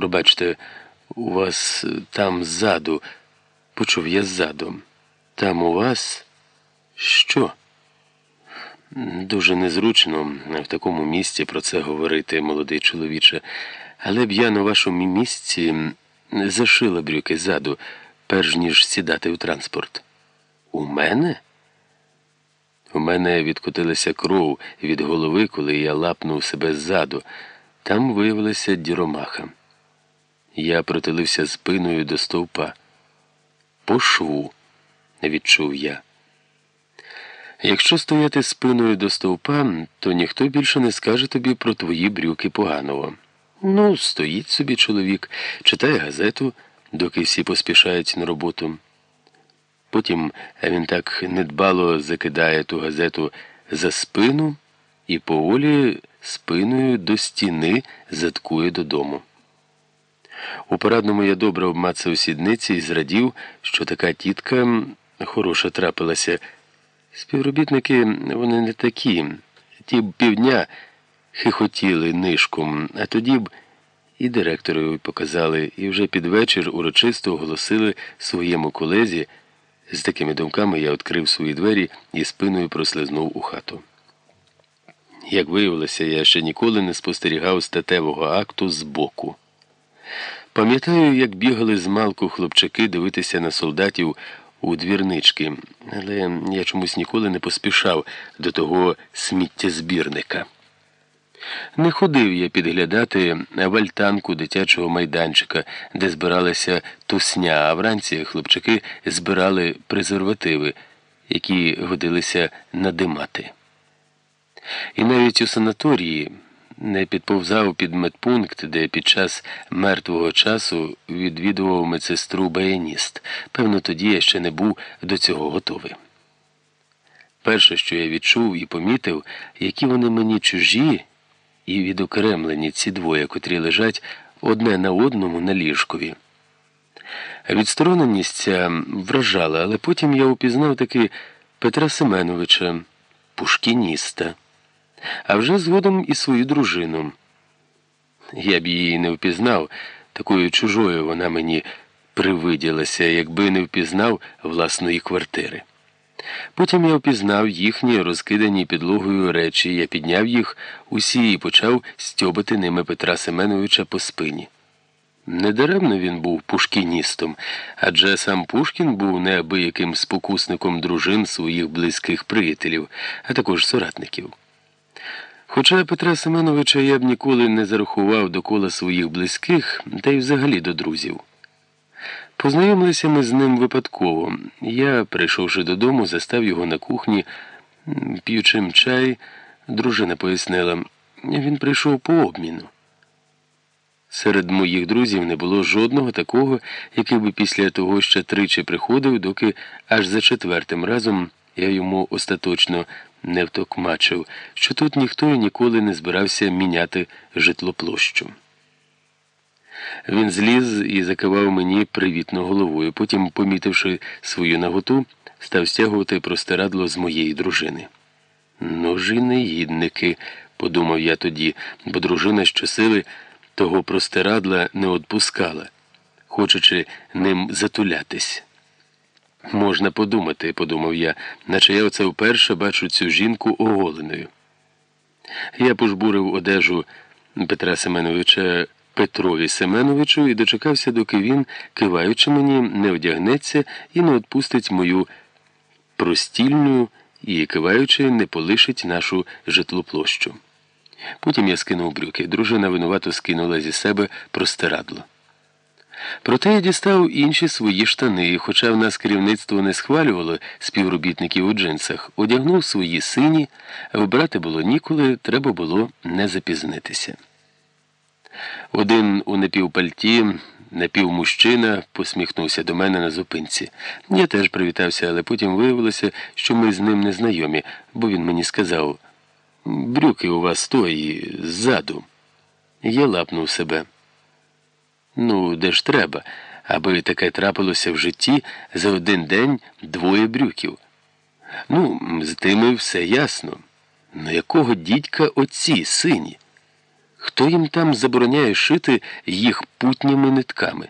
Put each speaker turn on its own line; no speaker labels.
Пробачте, у вас там ззаду, почув я ззаду. Там у вас що? Дуже незручно в такому місці про це говорити, молодий чоловіче, але б я на вашому місці зашила брюки ззаду, перш ніж сідати у транспорт. У мене? У мене відкотилася кров від голови, коли я лапнув себе ззаду. Там виявилася діромаха. Я протилився спиною до стовпа. По шву, відчув я. Якщо стояти спиною до стовпа, то ніхто більше не скаже тобі про твої брюки поганого. Ну, стоїть собі чоловік, читає газету, доки всі поспішають на роботу. Потім він так недбало закидає ту газету за спину і поволі спиною до стіни заткує додому. У парадному я добре обмацав сідниці і зрадів, що така тітка хороша трапилася. Співробітники вони не такі. Ті б півдня хихотіли нишком, а тоді б і директорові показали, і вже під вечір урочисто оголосили своєму колезі. З такими думками я відкрив свої двері і спиною прослизнув у хату. Як виявилося, я ще ніколи не спостерігав статевого акту збоку. Пам'ятаю, як бігали з малку хлопчаки дивитися на солдатів у двірнички, але я чомусь ніколи не поспішав до того сміттєзбірника. Не ходив я підглядати в альтанку дитячого майданчика, де збиралася тусня, а вранці хлопчаки збирали презервативи, які годилися надимати. І навіть у санаторії не підповзав під медпункт, де під час мертвого часу відвідував медсестру баяніст. Певно, тоді я ще не був до цього готовий. Перше, що я відчув і помітив, які вони мені чужі і відокремлені ці двоє, котрі лежать одне на одному на ліжкові. Відстороненість ця вражала, але потім я упізнав таки Петра Семеновича, пушкініста а вже згодом і свою дружину. Я б її не впізнав, такою чужою вона мені привиділася, якби не впізнав власної квартири. Потім я впізнав їхні розкидані підлогою речі, я підняв їх усі і почав стьобати ними Петра Семеновича по спині. Недаремно він був пушкіністом, адже сам Пушкін був неабияким спокусником дружин своїх близьких приятелів, а також соратників. Хоча Петра Семеновича я б ніколи не зарахував до кола своїх близьких, та й взагалі до друзів. Познайомилися ми з ним випадково. Я, прийшовши додому, застав його на кухні, п'ючим чай, дружина пояснила, він прийшов по обміну. Серед моїх друзів не було жодного такого, який би після того ще тричі приходив, доки аж за четвертим разом я йому остаточно не втокмачив, що тут ніхто і ніколи не збирався міняти житлоплощу. Він зліз і закивав мені привітно головою, потім, помітивши свою наготу, став стягувати простирадло з моєї дружини. Ну ж негідники, подумав я тоді, бо дружина щосили того простирадла не отпускала, хочучи ним затулятись. Можна подумати, подумав я, наче я оце вперше бачу цю жінку оголеною. Я пожбурив одежу Петра Семеновича Петрові Семеновичу і дочекався, доки він, киваючи мені, не одягнеться і не відпустить мою простільну і, киваючи, не полишить нашу житлоплощу. Потім я скинув брюки. Дружина винувато скинула зі себе простирадло. Проте я дістав інші свої штани, хоча в нас керівництво не схвалювало співробітників у джинсах, одягнув свої сині, вибрати було ніколи, треба було не запізнитися. Один у напівпальті, напівмужчина, посміхнувся до мене на зупинці. Я теж привітався, але потім виявилося, що ми з ним не знайомі, бо він мені сказав брюки у вас тої ззаду. Я лапнув себе. Ну, де ж треба, аби таке трапилося в житті за один день двоє брюків. Ну, з тими все ясно. На якого дідька оці сині? Хто їм там забороняє шити їх путніми нитками?